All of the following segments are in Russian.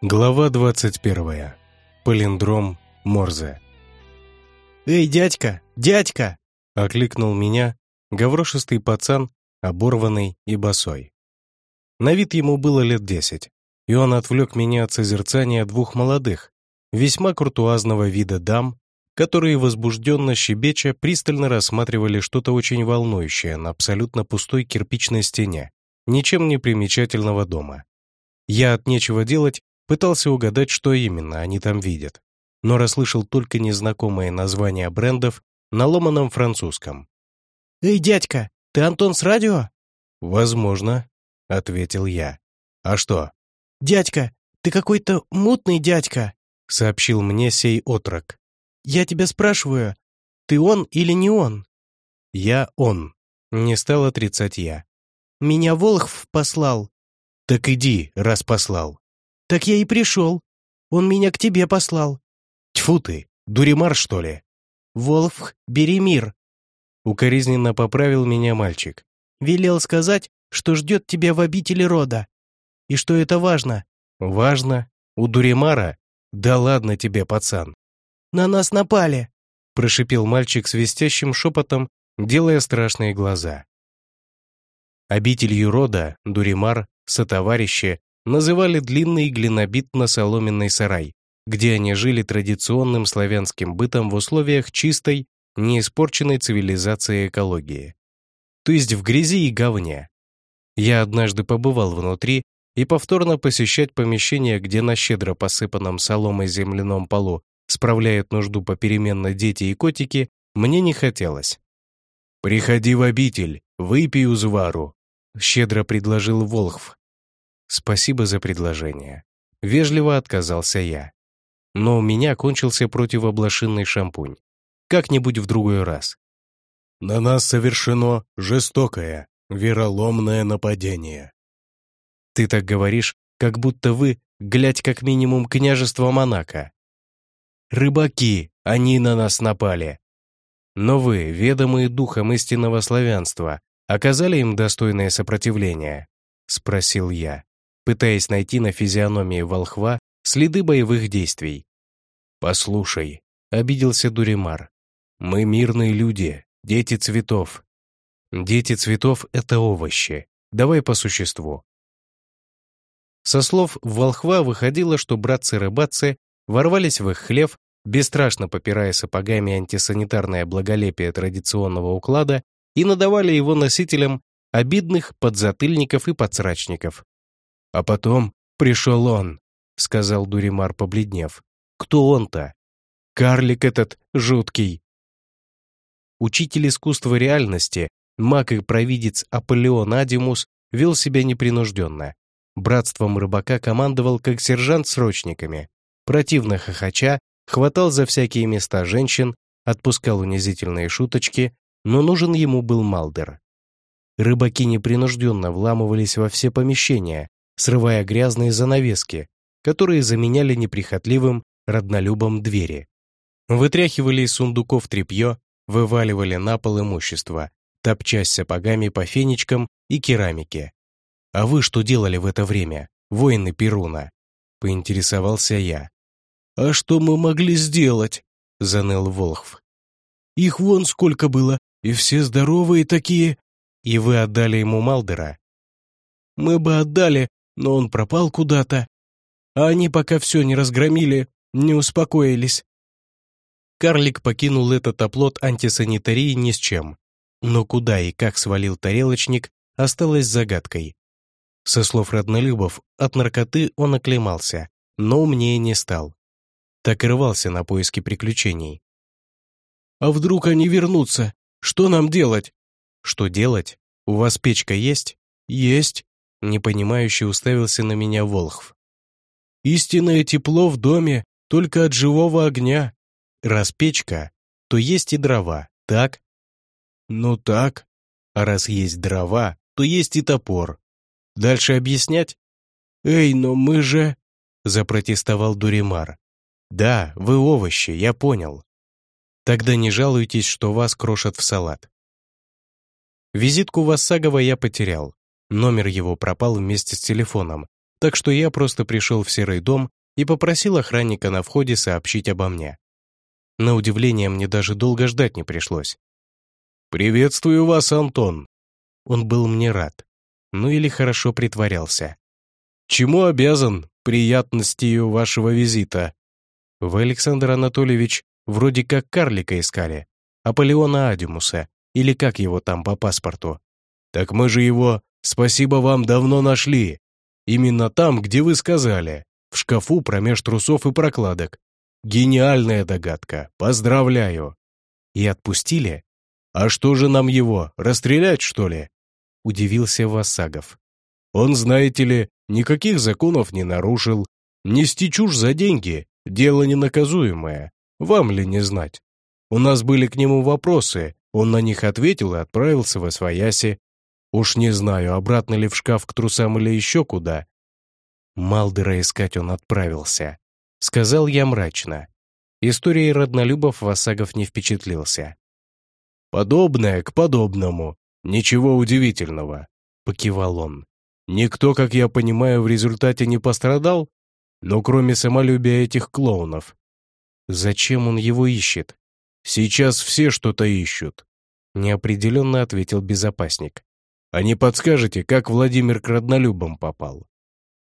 Глава 21. Полиндром Морзе. «Эй, дядька, дядька!» — окликнул меня гаврошистый пацан, оборванный и босой. На вид ему было лет десять, и он отвлек меня от созерцания двух молодых, весьма куртуазного вида дам, которые, возбужденно щебеча, пристально рассматривали что-то очень волнующее на абсолютно пустой кирпичной стене, ничем не примечательного дома. Я от нечего делать Пытался угадать, что именно они там видят, но расслышал только незнакомые названия брендов на ломаном французском. «Эй, дядька, ты Антон с радио?» «Возможно», — ответил я. «А что?» «Дядька, ты какой-то мутный дядька», — сообщил мне сей отрок. «Я тебя спрашиваю, ты он или не он?» «Я он», — не стал отрицать я. «Меня Волхв послал». «Так иди, раз послал». «Так я и пришел. Он меня к тебе послал». «Тьфу ты, дуримар, что ли?» «Волф, бери мир». Укоризненно поправил меня мальчик. «Велел сказать, что ждет тебя в обители рода. И что это важно». «Важно? У дуримара? Да ладно тебе, пацан». «На нас напали», — прошипел мальчик свистящим шепотом, делая страшные глаза. Обителью рода, дуримар, сотоварищи называли длинный глинобитно-соломенный сарай, где они жили традиционным славянским бытом в условиях чистой, неиспорченной цивилизации экологии. То есть в грязи и говне. Я однажды побывал внутри, и повторно посещать помещение, где на щедро посыпанном соломой земляном полу справляют нужду попеременно дети и котики, мне не хотелось. «Приходи в обитель, выпей узвару», — щедро предложил Волхв, «Спасибо за предложение». Вежливо отказался я. Но у меня кончился противоблошинный шампунь. Как-нибудь в другой раз. «На нас совершено жестокое, вероломное нападение». «Ты так говоришь, как будто вы, глядь как минимум княжество Монако». «Рыбаки, они на нас напали». «Но вы, ведомые духом истинного славянства, оказали им достойное сопротивление?» — спросил я пытаясь найти на физиономии волхва следы боевых действий. «Послушай», — обиделся Дуримар, — «мы мирные люди, дети цветов». «Дети цветов — это овощи. Давай по существу». Со слов волхва выходило, что братцы-рыбацы ворвались в их хлев, бесстрашно попирая сапогами антисанитарное благолепие традиционного уклада и надавали его носителям обидных подзатыльников и подсрачников. А потом пришел он, сказал Дуримар, побледнев. Кто он-то? Карлик этот жуткий. Учитель искусства реальности, маг и провидец Аполеон Адимус вел себя непринужденно. Братством рыбака командовал как сержант с рочниками. Противно хохоча, хватал за всякие места женщин, отпускал унизительные шуточки, но нужен ему был Малдер. Рыбаки непринужденно вламывались во все помещения, срывая грязные занавески, которые заменяли неприхотливым роднолюбом двери. Вытряхивали из сундуков тряпье, вываливали на пол имущество, топчась сапогами по фенечкам и керамике. «А вы что делали в это время, воины Перуна?» — поинтересовался я. «А что мы могли сделать?» — заныл Волхв. «Их вон сколько было, и все здоровые такие». «И вы отдали ему Малдера?» «Мы бы отдали, но он пропал куда-то. А они пока все не разгромили, не успокоились. Карлик покинул этот оплот антисанитарии ни с чем. Но куда и как свалил тарелочник, осталось загадкой. Со слов роднолюбов, от наркоты он оклемался, но умнее не стал. Так и рвался на поиски приключений. «А вдруг они вернутся? Что нам делать?» «Что делать? У вас печка есть?» «Есть. Непонимающе уставился на меня Волхв. «Истинное тепло в доме только от живого огня. Раз печка, то есть и дрова, так?» «Ну так. А раз есть дрова, то есть и топор. Дальше объяснять?» «Эй, но мы же...» — запротестовал Дуримар. «Да, вы овощи, я понял. Тогда не жалуйтесь, что вас крошат в салат». Визитку Вассагова я потерял. Номер его пропал вместе с телефоном, так что я просто пришел в серый дом и попросил охранника на входе сообщить обо мне. На удивление, мне даже долго ждать не пришлось. «Приветствую вас, Антон!» Он был мне рад. Ну или хорошо притворялся. «Чему обязан приятностью вашего визита?» Вы, Александр Анатольевич, вроде как карлика искали, Аполеона Адимуса, или как его там по паспорту. Так мы же его, спасибо вам, давно нашли. Именно там, где вы сказали, в шкафу промеж трусов и прокладок. Гениальная догадка, поздравляю. И отпустили? А что же нам его, расстрелять, что ли? Удивился Васагов. Он, знаете ли, никаких законов не нарушил. Нести чушь за деньги — дело ненаказуемое. Вам ли не знать? У нас были к нему вопросы, он на них ответил и отправился во свояси. Уж не знаю, обратно ли в шкаф к трусам или еще куда. Малдера искать он отправился. Сказал я мрачно. Историей роднолюбов Васагов не впечатлился. «Подобное к подобному. Ничего удивительного», — покивал он. «Никто, как я понимаю, в результате не пострадал? Но кроме самолюбия этих клоунов. Зачем он его ищет? Сейчас все что-то ищут», — неопределенно ответил безопасник. «А не подскажете, как Владимир к роднолюбам попал?»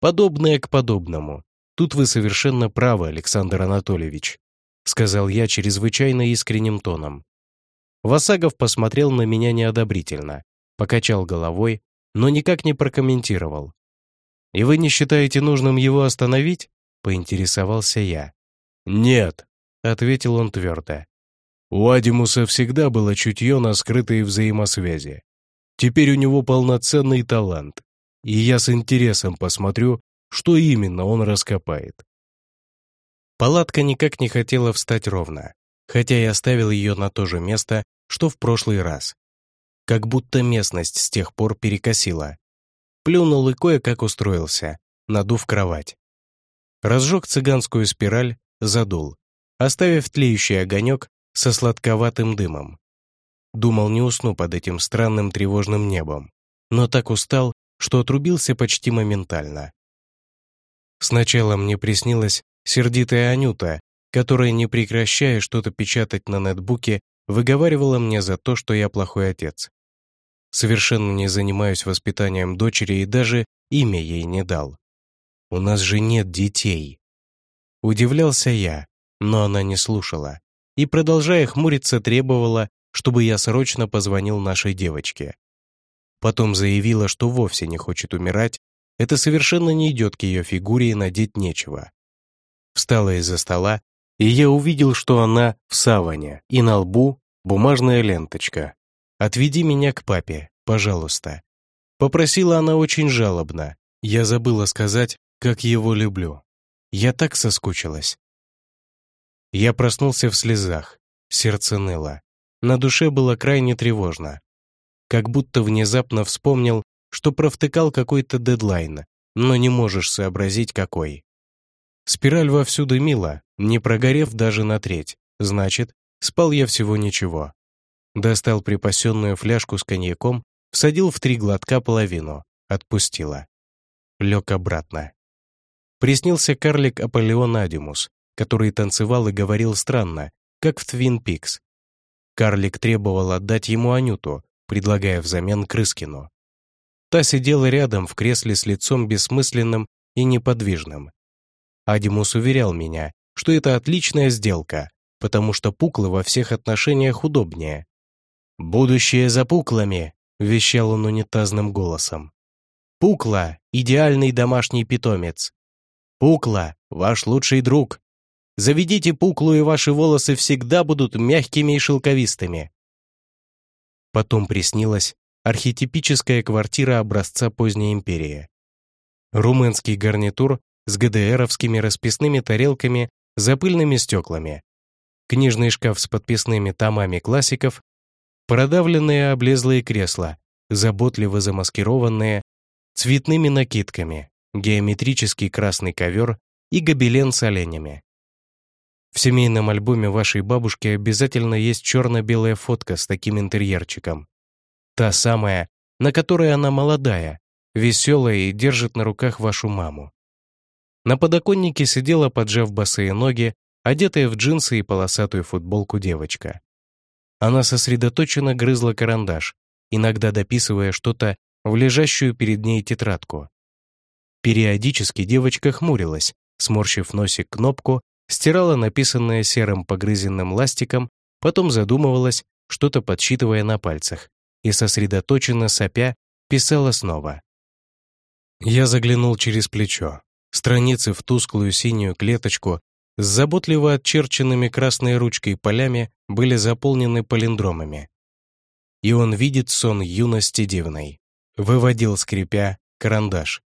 «Подобное к подобному. Тут вы совершенно правы, Александр Анатольевич», — сказал я чрезвычайно искренним тоном. Васагов посмотрел на меня неодобрительно, покачал головой, но никак не прокомментировал. «И вы не считаете нужным его остановить?» — поинтересовался я. «Нет», — ответил он твердо. У Адимуса всегда было чутье на скрытые взаимосвязи. Теперь у него полноценный талант, и я с интересом посмотрю, что именно он раскопает. Палатка никак не хотела встать ровно, хотя я оставил ее на то же место, что в прошлый раз. Как будто местность с тех пор перекосила. Плюнул и кое-как устроился, надув кровать. Разжег цыганскую спираль, задул, оставив тлеющий огонек со сладковатым дымом. Думал, не усну под этим странным тревожным небом, но так устал, что отрубился почти моментально. Сначала мне приснилась сердитая Анюта, которая, не прекращая что-то печатать на нетбуке, выговаривала мне за то, что я плохой отец. Совершенно не занимаюсь воспитанием дочери и даже имя ей не дал. У нас же нет детей. Удивлялся я, но она не слушала и, продолжая хмуриться, требовала, чтобы я срочно позвонил нашей девочке. Потом заявила, что вовсе не хочет умирать, это совершенно не идет к ее фигуре и надеть нечего. Встала из-за стола, и я увидел, что она в саване, и на лбу бумажная ленточка. «Отведи меня к папе, пожалуйста». Попросила она очень жалобно. Я забыла сказать, как его люблю. Я так соскучилась. Я проснулся в слезах, сердце ныло. На душе было крайне тревожно. Как будто внезапно вспомнил, что провтыкал какой-то дедлайн, но не можешь сообразить, какой. Спираль вовсю дымила, не прогорев даже на треть. Значит, спал я всего ничего. Достал припасенную фляжку с коньяком, всадил в три глотка половину, отпустила. Лег обратно. Приснился карлик Аполеон Адимус, который танцевал и говорил странно, как в Твин Пикс. Карлик требовал отдать ему Анюту, предлагая взамен Крыскину. Та сидела рядом в кресле с лицом бессмысленным и неподвижным. Адимус уверял меня, что это отличная сделка, потому что пуклы во всех отношениях удобнее. «Будущее за пуклами», — вещал он унитазным голосом. «Пукла — идеальный домашний питомец. Пукла — ваш лучший друг. Заведите пуклу, и ваши волосы всегда будут мягкими и шелковистыми. Потом приснилась архетипическая квартира образца поздней империи. Румынский гарнитур с ГДРовскими расписными тарелками за пыльными стеклами. Книжный шкаф с подписными томами классиков, продавленные облезлые кресла, заботливо замаскированные цветными накидками, геометрический красный ковер и гобелен с оленями. В семейном альбоме вашей бабушки обязательно есть черно-белая фотка с таким интерьерчиком. Та самая, на которой она молодая, веселая и держит на руках вашу маму. На подоконнике сидела, поджав босые ноги, одетая в джинсы и полосатую футболку девочка. Она сосредоточенно грызла карандаш, иногда дописывая что-то в лежащую перед ней тетрадку. Периодически девочка хмурилась, сморщив носик кнопку, стирала написанное серым погрызенным ластиком, потом задумывалась, что-то подсчитывая на пальцах, и сосредоточенно сопя писала снова. Я заглянул через плечо. Страницы в тусклую синюю клеточку с заботливо отчерченными красной ручкой полями были заполнены палиндромами. И он видит сон юности дивной. Выводил, скрипя, карандаш.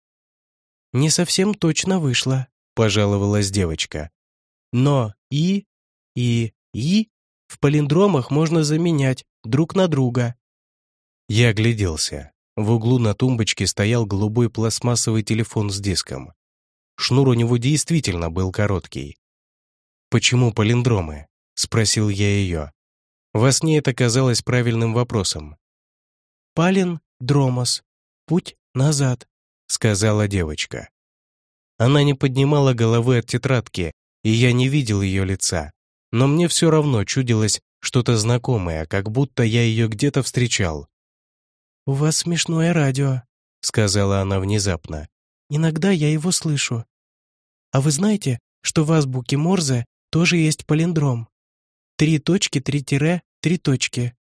«Не совсем точно вышло», — пожаловалась девочка. «Но «и» и «и» в палиндромах можно заменять друг на друга». Я огляделся. В углу на тумбочке стоял голубой пластмассовый телефон с диском. Шнур у него действительно был короткий. «Почему палиндромы?» — спросил я ее. Во сне это казалось правильным вопросом. «Палин, дромос. Путь назад», — сказала девочка. Она не поднимала головы от тетрадки, и я не видел ее лица. Но мне все равно чудилось что-то знакомое, как будто я ее где-то встречал. «У вас смешное радио», — сказала она внезапно. «Иногда я его слышу. А вы знаете, что в азбуке Морзе тоже есть палиндром? Три точки, три тире, три точки.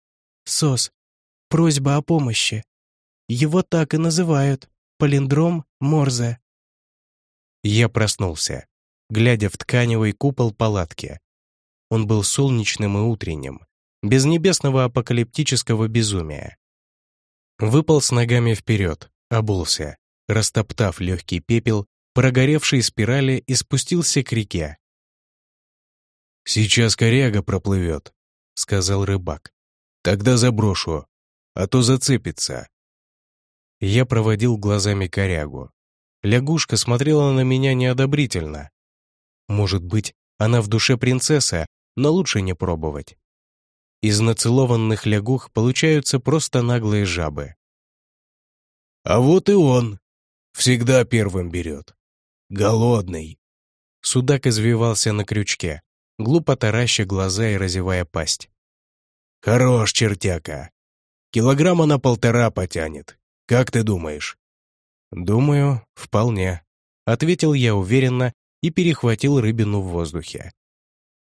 СОС. Просьба о помощи. Его так и называют. Палиндром Морзе. Я проснулся, глядя в тканевый купол палатки. Он был солнечным и утренним, без небесного апокалиптического безумия. Выпал с ногами вперед, обулся, растоптав легкий пепел, прогоревший спирали и спустился к реке. «Сейчас коряга проплывет», — сказал рыбак. «Тогда заброшу, а то зацепится». Я проводил глазами корягу. Лягушка смотрела на меня неодобрительно. Может быть, она в душе принцесса, но лучше не пробовать. Из нацелованных лягух получаются просто наглые жабы. «А вот и он. Всегда первым берет. Голодный». Судак извивался на крючке глупо тараща глаза и разевая пасть. «Хорош, чертяка. Килограмма на полтора потянет. Как ты думаешь?» «Думаю, вполне», — ответил я уверенно и перехватил рыбину в воздухе.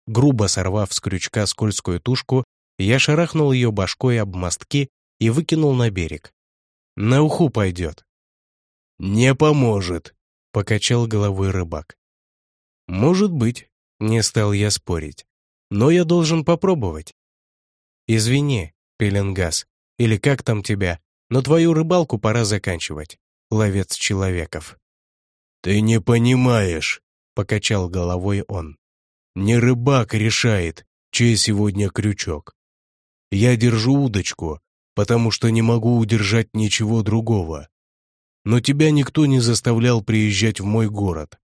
Грубо сорвав с крючка скользкую тушку, я шарахнул ее башкой об мостки и выкинул на берег. «На уху пойдет». «Не поможет», — покачал головой рыбак. «Может быть», не стал я спорить. Но я должен попробовать. Извини, пеленгас, или как там тебя, но твою рыбалку пора заканчивать, ловец человеков. Ты не понимаешь, покачал головой он. Не рыбак решает, чей сегодня крючок. Я держу удочку, потому что не могу удержать ничего другого. Но тебя никто не заставлял приезжать в мой город.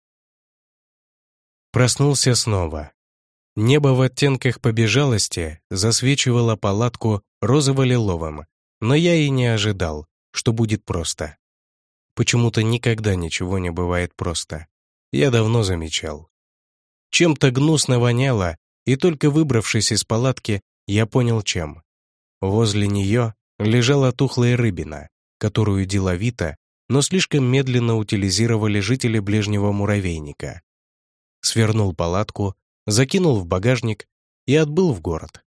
Проснулся снова. Небо в оттенках побежалости засвечивало палатку розово-лиловым, но я и не ожидал, что будет просто. Почему-то никогда ничего не бывает просто. Я давно замечал. Чем-то гнусно воняло, и только выбравшись из палатки, я понял, чем. Возле нее лежала тухлая рыбина, которую деловито, но слишком медленно утилизировали жители ближнего муравейника свернул палатку, закинул в багажник и отбыл в город.